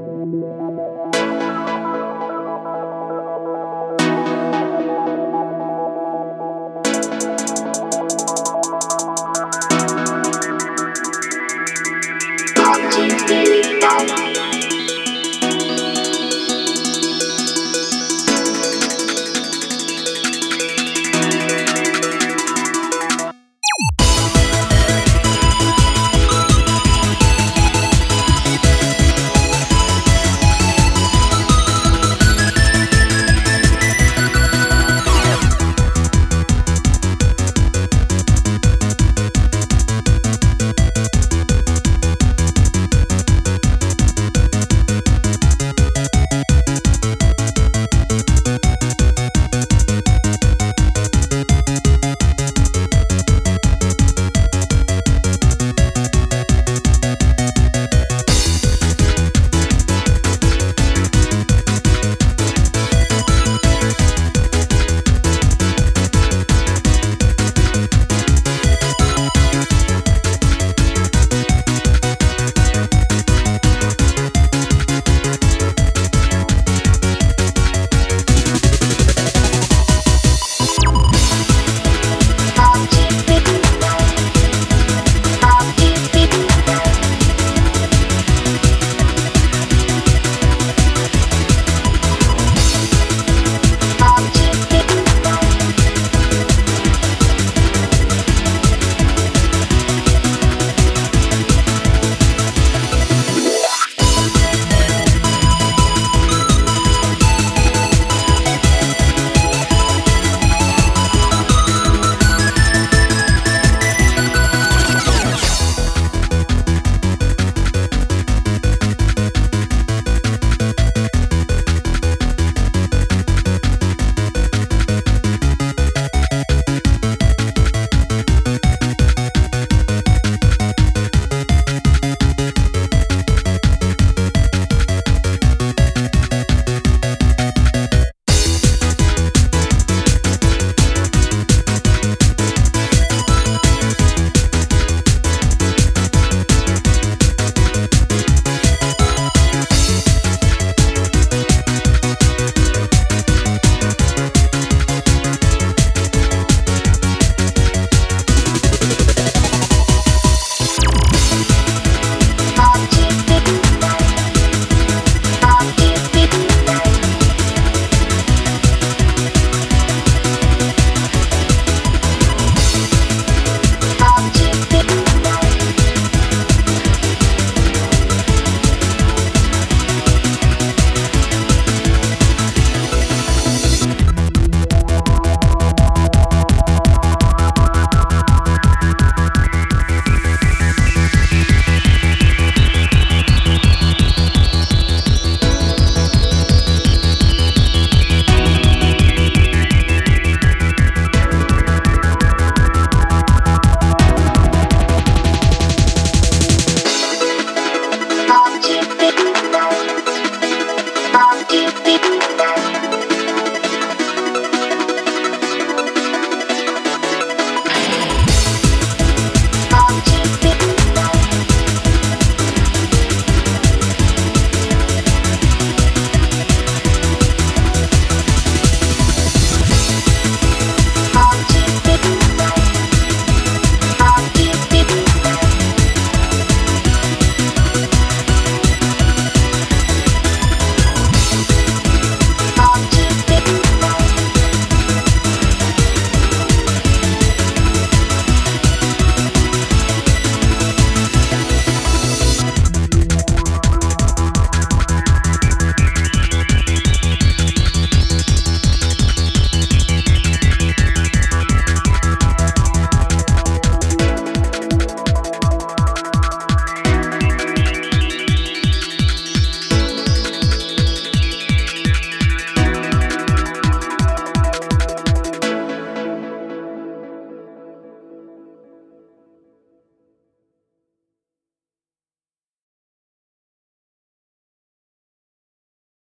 Música